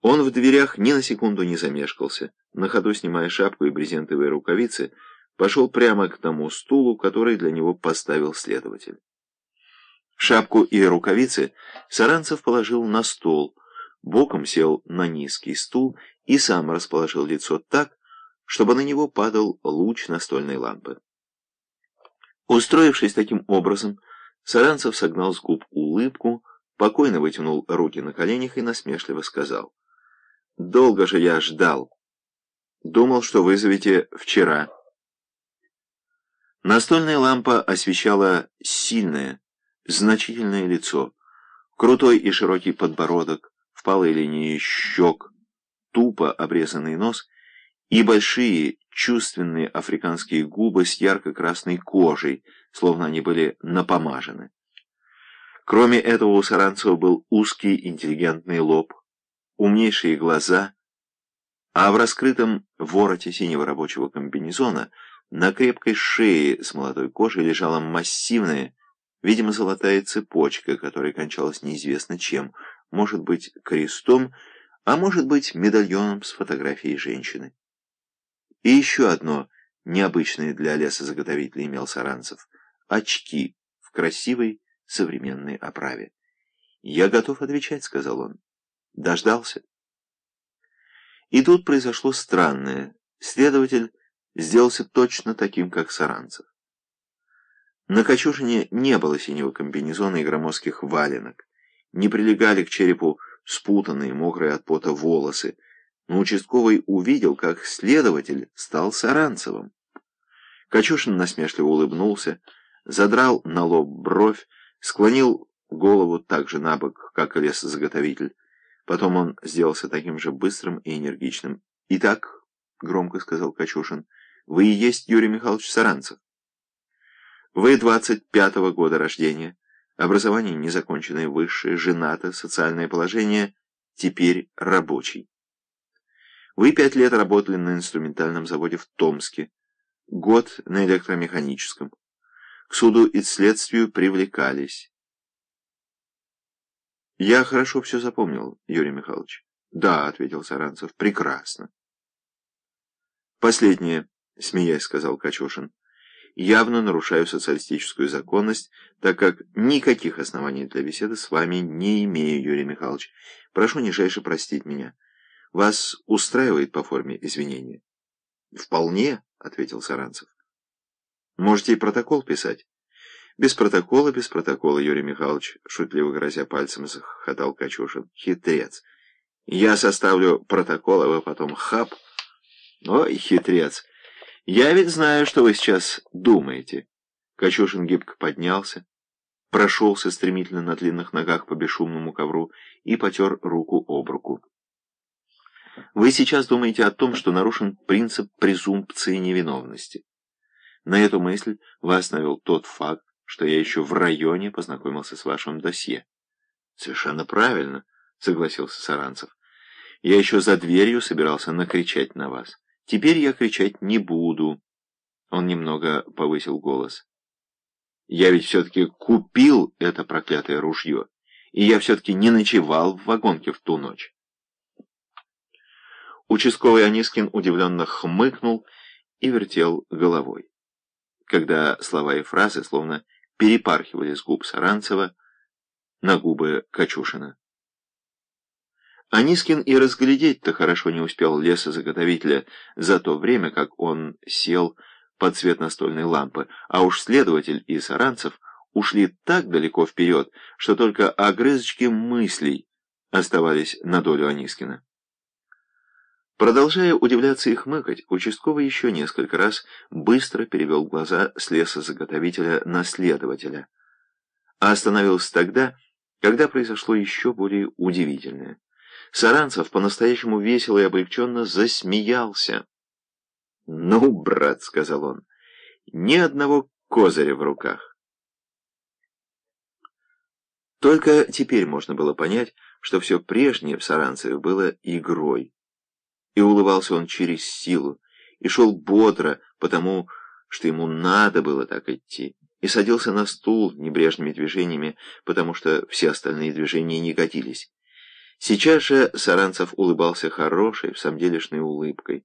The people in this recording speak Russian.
Он в дверях ни на секунду не замешкался. На ходу, снимая шапку и брезентовые рукавицы, пошел прямо к тому стулу, который для него поставил следователь. Шапку и рукавицы Саранцев положил на стол, боком сел на низкий стул и сам расположил лицо так, чтобы на него падал луч настольной лампы. Устроившись таким образом, Саранцев согнал с губ улыбку, покойно вытянул руки на коленях и насмешливо сказал. «Долго же я ждал. Думал, что вызовете вчера». Настольная лампа освещала сильное, значительное лицо, крутой и широкий подбородок, впалые линии щек, тупо обрезанный нос и большие чувственные африканские губы с ярко-красной кожей, словно они были напомажены. Кроме этого у Саранцева был узкий интеллигентный лоб, умнейшие глаза, а в раскрытом вороте синего рабочего комбинезона на крепкой шее с молодой кожей лежала массивная, видимо, золотая цепочка, которая кончалась неизвестно чем, может быть, крестом, а может быть, медальоном с фотографией женщины. И еще одно необычное для лесозаготовителя имел Саранцев — очки в красивой современной оправе. «Я готов отвечать», — сказал он. Дождался. И тут произошло странное. Следователь сделался точно таким, как Саранцев. На Качушине не было синего комбинезона и громоздких валенок. Не прилегали к черепу спутанные, мокрые от пота волосы, но участковый увидел, как следователь стал Саранцевым. Качушин насмешливо улыбнулся, задрал на лоб бровь, склонил голову так же на бок, как и лесозаготовитель. Потом он сделался таким же быстрым и энергичным. «Итак», — громко сказал Качушин, — «вы и есть Юрий Михайлович Саранцев. Вы двадцать пятого года рождения, образование незаконченное высшее, женато, социальное положение, теперь рабочий. Вы пять лет работали на инструментальном заводе в Томске, год на электромеханическом. К суду и следствию привлекались. Я хорошо все запомнил, Юрий Михайлович. Да, ответил Саранцев, прекрасно. Последнее, смеясь, сказал Качушин. Явно нарушаю социалистическую законность, так как никаких оснований для беседы с вами не имею, Юрий Михайлович. Прошу нижайше простить меня. Вас устраивает по форме извинения? Вполне, ответил Саранцев. Можете и протокол писать. Без протокола, без протокола, Юрий Михайлович, шутливо грозя пальцем, захотал Качушин. Хитрец. Я составлю протокол, а вы потом хап. Ой, хитрец. Я ведь знаю, что вы сейчас думаете. Качушин гибко поднялся, прошелся стремительно на длинных ногах по бесшумному ковру и потер руку об руку. Вы сейчас думаете о том, что нарушен принцип презумпции невиновности. На эту мысль вас навел тот факт, что я еще в районе познакомился с вашим досье. Совершенно правильно, согласился Саранцев. Я еще за дверью собирался накричать на вас. Теперь я кричать не буду. Он немного повысил голос. Я ведь все-таки купил это проклятое ружье, и я все-таки не ночевал в вагонке в ту ночь. Участковый Анискин удивленно хмыкнул и вертел головой. Когда слова и фразы словно перепархивали с губ Саранцева на губы Качушина. Анискин и разглядеть-то хорошо не успел лесозаготовителя за то время, как он сел под свет настольной лампы, а уж следователь и Саранцев ушли так далеко вперед, что только огрызочки мыслей оставались на долю Анискина. Продолжая удивляться и хмыкать, участковый еще несколько раз быстро перевел глаза с лесозаготовителя на следователя, а остановился тогда, когда произошло еще более удивительное. Саранцев по-настоящему весело и облегченно засмеялся. «Ну, брат», — сказал он, — «ни одного козыря в руках». Только теперь можно было понять, что все прежнее в Саранцеве было игрой. И улыбался он через силу, и шел бодро, потому что ему надо было так идти, и садился на стул небрежными движениями, потому что все остальные движения не годились. Сейчас же Саранцев улыбался хорошей, всамделишной улыбкой.